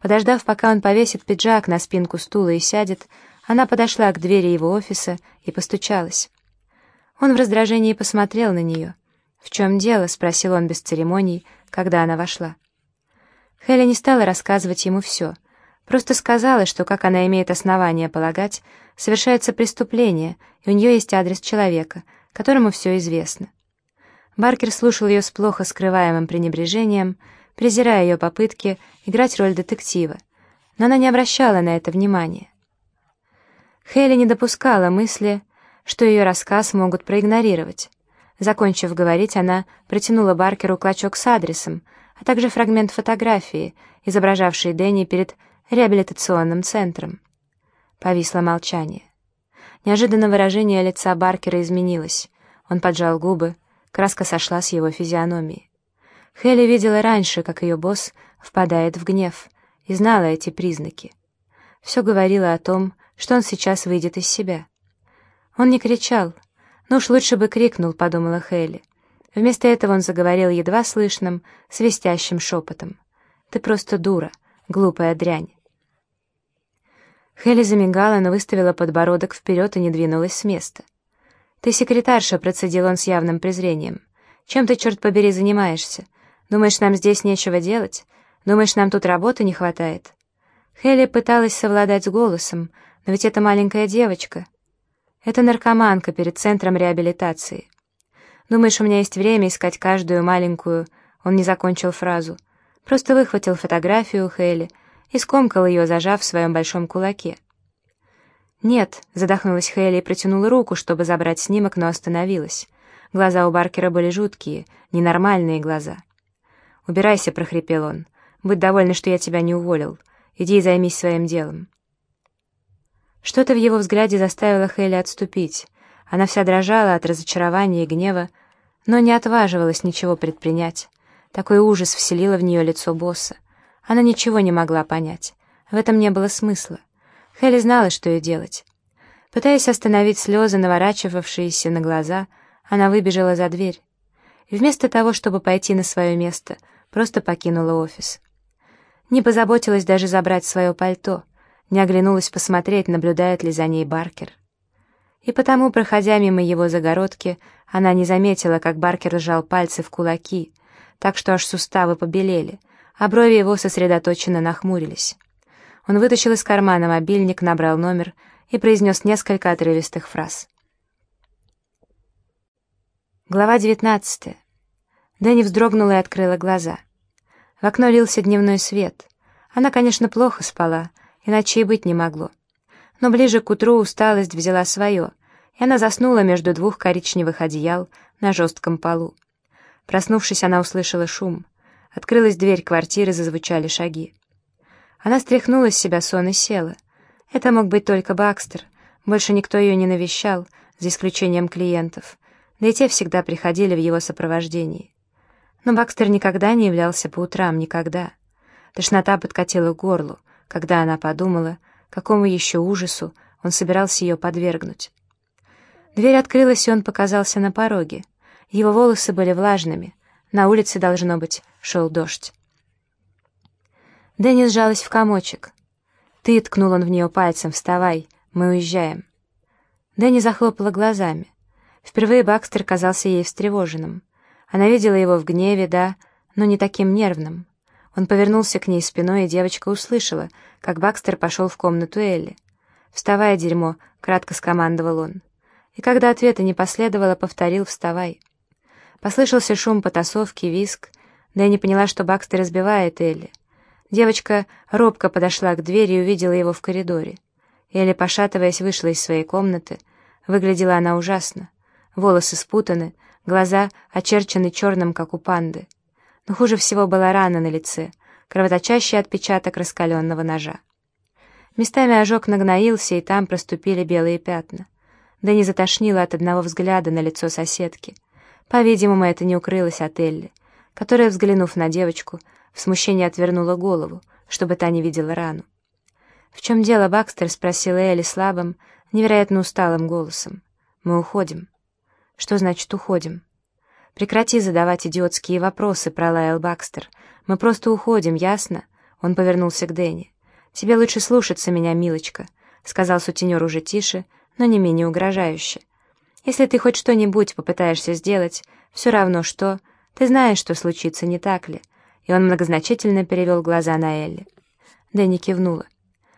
Подождав, пока он повесит пиджак на спинку стула и сядет, она подошла к двери его офиса и постучалась. Он в раздражении посмотрел на нее. «В чем дело?» — спросил он без церемоний, когда она вошла. Хелли не стала рассказывать ему все. Просто сказала, что, как она имеет основания полагать, совершается преступление, и у нее есть адрес человека, которому все известно. Баркер слушал ее с плохо скрываемым пренебрежением, презирая ее попытки играть роль детектива, но она не обращала на это внимания. Хейли не допускала мысли, что ее рассказ могут проигнорировать. Закончив говорить, она протянула Баркеру клочок с адресом, а также фрагмент фотографии, изображавшей Дэнни перед реабилитационным центром. Повисло молчание. Неожиданно выражение лица Баркера изменилось. Он поджал губы, краска сошла с его физиономии. Хелли видела раньше, как ее босс впадает в гнев, и знала эти признаки. Все говорило о том, что он сейчас выйдет из себя. Он не кричал, но уж лучше бы крикнул, подумала Хелли. Вместо этого он заговорил едва слышным, свистящим шепотом. «Ты просто дура, глупая дрянь». Хелли замигала, но выставила подбородок вперед и не двинулась с места. «Ты секретарша», — процедил он с явным презрением. «Чем ты, черт побери, занимаешься? Думаешь, нам здесь нечего делать? Думаешь, нам тут работы не хватает?» Хелли пыталась совладать с голосом, но ведь это маленькая девочка. Это наркоманка перед центром реабилитации. Думаешь, у меня есть время искать каждую маленькую... Он не закончил фразу. Просто выхватил фотографию у Хелли и скомкал ее, зажав в своем большом кулаке. «Нет», — задохнулась Хейли и протянула руку, чтобы забрать снимок, но остановилась. Глаза у Баркера были жуткие, ненормальные глаза. «Убирайся», — прохрипел он. «Будь довольна, что я тебя не уволил. Иди и займись своим делом». Что-то в его взгляде заставило Хейли отступить. Она вся дрожала от разочарования и гнева, но не отваживалась ничего предпринять. Такой ужас вселило в нее лицо босса. Она ничего не могла понять. В этом не было смысла. Хелли знала, что ей делать. Пытаясь остановить слезы, наворачивавшиеся на глаза, она выбежала за дверь. И вместо того, чтобы пойти на свое место, просто покинула офис. Не позаботилась даже забрать свое пальто, не оглянулась посмотреть, наблюдает ли за ней Баркер. И потому, проходя мимо его загородки, она не заметила, как Баркер сжал пальцы в кулаки, так что аж суставы побелели, а брови его сосредоточенно нахмурились. Он вытащил из кармана мобильник, набрал номер и произнес несколько отрывистых фраз. Глава 19. Дэнни вздрогнула и открыла глаза. В окно лился дневной свет. Она, конечно, плохо спала, иначе и быть не могло. Но ближе к утру усталость взяла свое, и она заснула между двух коричневых одеял на жестком полу. Проснувшись, она услышала шум. Открылась дверь квартиры, зазвучали шаги. Она стряхнула с себя сон и села. Это мог быть только Бакстер. Больше никто ее не навещал, за исключением клиентов. Да и те всегда приходили в его сопровождении. Но Бакстер никогда не являлся по утрам, никогда. Тошнота подкатила к горлу, когда она подумала, какому еще ужасу он собирался ее подвергнуть. Дверь открылась, и он показался на пороге. Его волосы были влажными. На улице, должно быть, шел дождь. Дэнни сжалась в комочек. «Ты!» — ткнул он в нее пальцем. «Вставай, мы уезжаем». Дэнни захлопала глазами. Впервые Бакстер казался ей встревоженным. Она видела его в гневе, да, но не таким нервным. Он повернулся к ней спиной, и девочка услышала, как Бакстер пошел в комнату Элли. «Вставай, дерьмо!» — кратко скомандовал он. И когда ответа не последовало, повторил «вставай». Послышался шум потасовки, виск. Дэнни поняла, что Бакстер разбивает Элли. Девочка робко подошла к двери и увидела его в коридоре. Элли, пошатываясь, вышла из своей комнаты. Выглядела она ужасно. Волосы спутаны, глаза очерчены черным, как у панды. Но хуже всего была рана на лице, кровоточащий отпечаток раскаленного ножа. Местами ожог нагноился, и там проступили белые пятна. Да не затошнило от одного взгляда на лицо соседки. По-видимому, это не укрылось от Элли, которая, взглянув на девочку, в смущении отвернула голову, чтобы та не видела рану. «В чем дело, Бакстер?» — спросила Элли слабым, невероятно усталым голосом. «Мы уходим». «Что значит уходим?» «Прекрати задавать идиотские вопросы», — пролаял Бакстер. «Мы просто уходим, ясно? Он повернулся к Дэнни. «Тебе лучше слушаться меня, милочка», — сказал сутенер уже тише, но не менее угрожающе. «Если ты хоть что-нибудь попытаешься сделать, все равно что, ты знаешь, что случится, не так ли?» И он многозначительно перевел глаза на Элли. Дэнни кивнула.